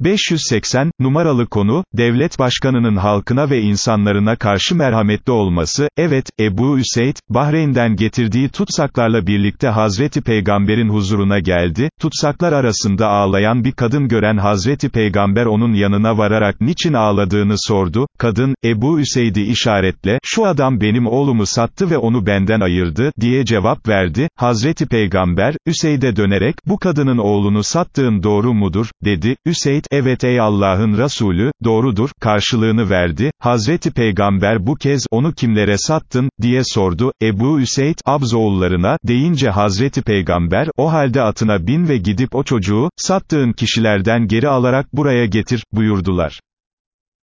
580, numaralı konu, devlet başkanının halkına ve insanlarına karşı merhametli olması, evet, Ebu Üseyd, Bahreyn'den getirdiği tutsaklarla birlikte Hazreti Peygamber'in huzuruna geldi, tutsaklar arasında ağlayan bir kadın gören Hazreti Peygamber onun yanına vararak niçin ağladığını sordu, kadın, Ebu Üseyd'i işaretle, şu adam benim oğlumu sattı ve onu benden ayırdı, diye cevap verdi, Hazreti Peygamber, Üseyd'e dönerek, bu kadının oğlunu sattığın doğru mudur, dedi, Üseyd, evet ey Allah'ın Resulü, doğrudur, karşılığını verdi, Hazreti Peygamber bu kez, onu kimlere sattın, diye sordu, Ebu Üseyd, Abzoğullarına, deyince Hazreti Peygamber, o halde atına bin ve gidip o çocuğu, sattığın kişilerden geri alarak buraya getir, buyurdular.